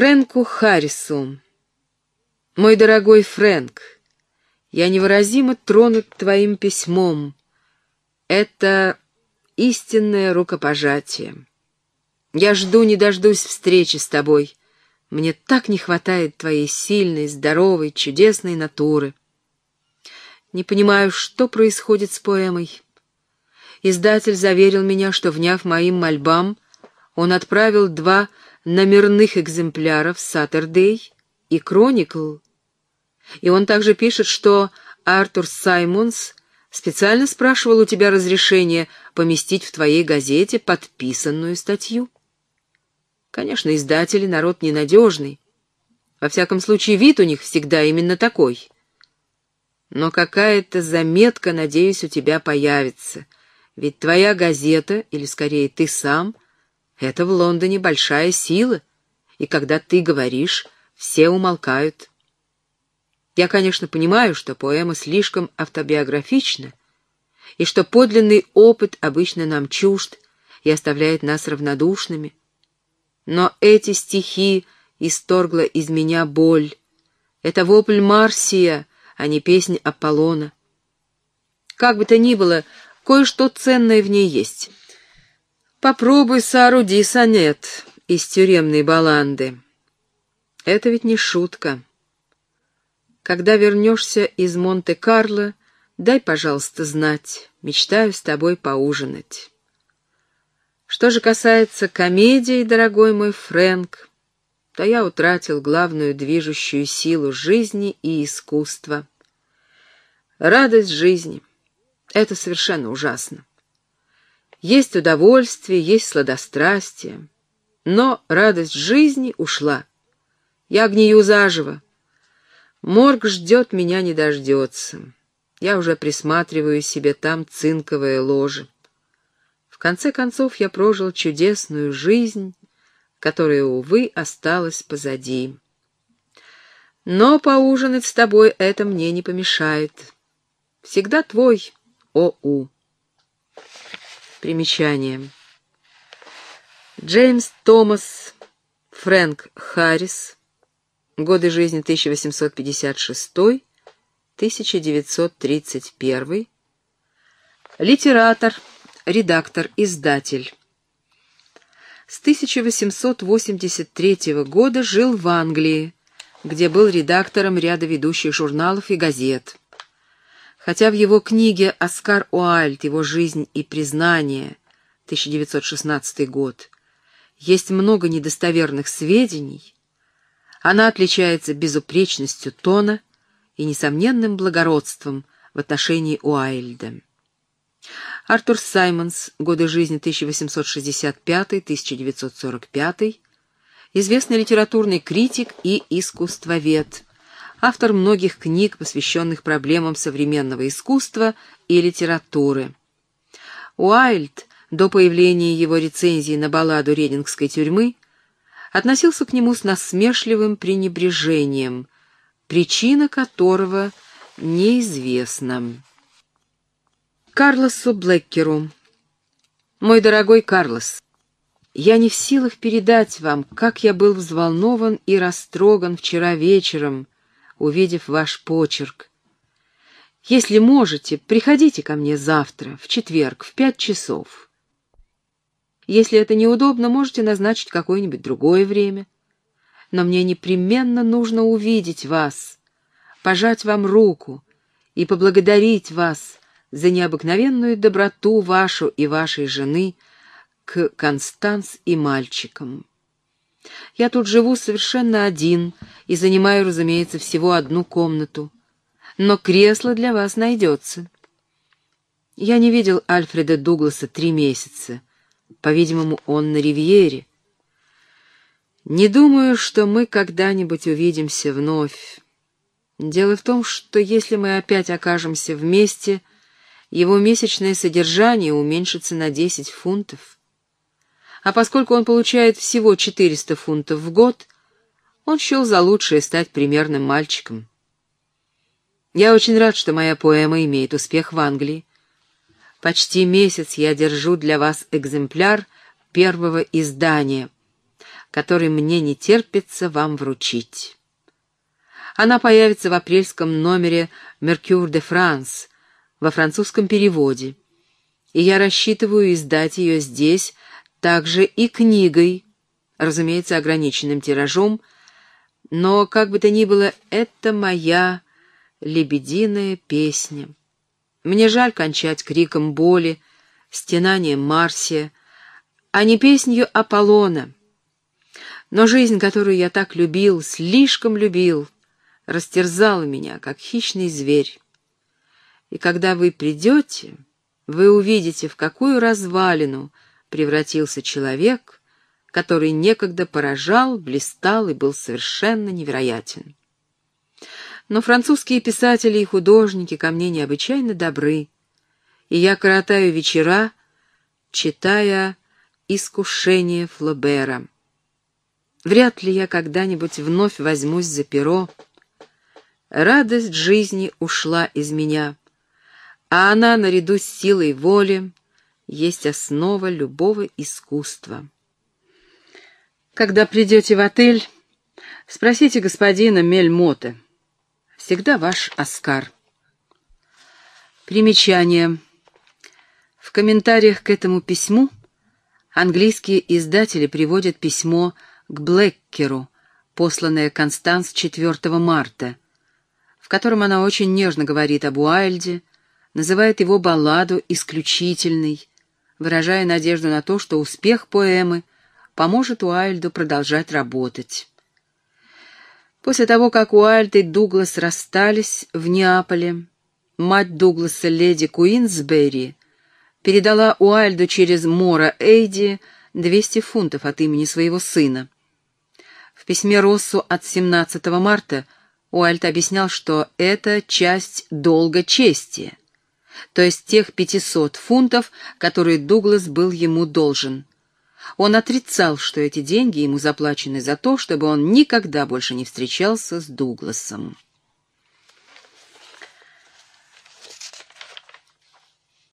Фрэнку Харрису. Мой дорогой Фрэнк, я невыразимо тронут твоим письмом. Это истинное рукопожатие. Я жду не дождусь встречи с тобой. Мне так не хватает твоей сильной, здоровой, чудесной натуры. Не понимаю, что происходит с поэмой. Издатель заверил меня, что, вняв моим мольбам, он отправил два номерных экземпляров «Саттердей» и «Кроникл». И он также пишет, что Артур Саймонс специально спрашивал у тебя разрешения поместить в твоей газете подписанную статью. Конечно, издатели — народ ненадежный. Во всяком случае, вид у них всегда именно такой. Но какая-то заметка, надеюсь, у тебя появится. Ведь твоя газета, или скорее ты сам, это в Лондоне большая сила, и когда ты говоришь, все умолкают. Я, конечно, понимаю, что поэма слишком автобиографична, и что подлинный опыт обычно нам чужд и оставляет нас равнодушными. Но эти стихи исторгла из меня боль. Это вопль Марсия, а не песнь Аполлона. Как бы то ни было, кое-что ценное в ней есть. Попробуй сооруди сонет из тюремной баланды. Это ведь не шутка. Когда вернешься из Монте-Карло, дай, пожалуйста, знать. Мечтаю с тобой поужинать. Что же касается комедии, дорогой мой Фрэнк, то я утратил главную движущую силу жизни и искусства. Радость жизни — это совершенно ужасно. Есть удовольствие, есть сладострастие. Но радость жизни ушла. Я гнию заживо. Морг ждет, меня не дождется. Я уже присматриваю себе там цинковое ложе. В конце концов, я прожил чудесную жизнь, которая, увы, осталась позади. Но поужинать с тобой это мне не помешает. Всегда твой О.У. Примечание. Джеймс Томас Фрэнк Харрис. Годы жизни 1856-1931. Литератор, редактор, издатель. С 1883 года жил в Англии, где был редактором ряда ведущих журналов и газет. Хотя в его книге «Оскар Уальд. Его жизнь и признание» 1916 год есть много недостоверных сведений, она отличается безупречностью тона и несомненным благородством в отношении Уайльда. Артур Саймонс, годы жизни 1865-1945, известный литературный критик и искусствовед, автор многих книг, посвященных проблемам современного искусства и литературы. Уайльд, до появления его рецензии на балладу Ренингской тюрьмы, относился к нему с насмешливым пренебрежением, причина которого неизвестна. Карлосу Блэккеру. Мой дорогой Карлос, я не в силах передать вам, как я был взволнован и растроган вчера вечером, увидев ваш почерк. Если можете, приходите ко мне завтра, в четверг, в пять часов. Если это неудобно, можете назначить какое-нибудь другое время. Но мне непременно нужно увидеть вас, пожать вам руку и поблагодарить вас за необыкновенную доброту вашу и вашей жены к Констанс и мальчикам. Я тут живу совершенно один и занимаю, разумеется, всего одну комнату. Но кресло для вас найдется. Я не видел Альфреда Дугласа три месяца. По-видимому, он на ривьере. Не думаю, что мы когда-нибудь увидимся вновь. Дело в том, что если мы опять окажемся вместе, его месячное содержание уменьшится на 10 фунтов а поскольку он получает всего 400 фунтов в год, он счел за лучшее стать примерным мальчиком. Я очень рад, что моя поэма имеет успех в Англии. Почти месяц я держу для вас экземпляр первого издания. который мне не терпится вам вручить. Она появится в апрельском номере «Меркюр де Франс» во французском переводе, и я рассчитываю издать ее здесь также и книгой, разумеется, ограниченным тиражом, но, как бы то ни было, это моя лебединая песня. Мне жаль кончать криком боли, стенанием Марсия, а не песнью Аполлона. Но жизнь, которую я так любил, слишком любил, растерзала меня, как хищный зверь. И когда вы придете, вы увидите, в какую развалину превратился человек, который некогда поражал, блистал и был совершенно невероятен. Но французские писатели и художники ко мне необычайно добры, и я коротаю вечера, читая «Искушение Флобера». Вряд ли я когда-нибудь вновь возьмусь за перо. Радость жизни ушла из меня, а она, наряду с силой воли, есть основа любого искусства. Когда придете в отель, спросите господина Мельмота. Всегда ваш Оскар. Примечание. В комментариях к этому письму английские издатели приводят письмо к Блэккеру, посланное Констанс 4 марта, в котором она очень нежно говорит об Уайльде, называет его балладу исключительной, выражая надежду на то, что успех поэмы поможет Уайльду продолжать работать. После того, как Уайльд и Дуглас расстались в Неаполе, мать Дугласа, леди Куинсбери, передала Уайльду через Мора Эйди 200 фунтов от имени своего сына. В письме Россу от 17 марта Уайльд объяснял, что это часть долга чести, то есть тех 500 фунтов, которые Дуглас был ему должен. Он отрицал, что эти деньги ему заплачены за то, чтобы он никогда больше не встречался с Дугласом.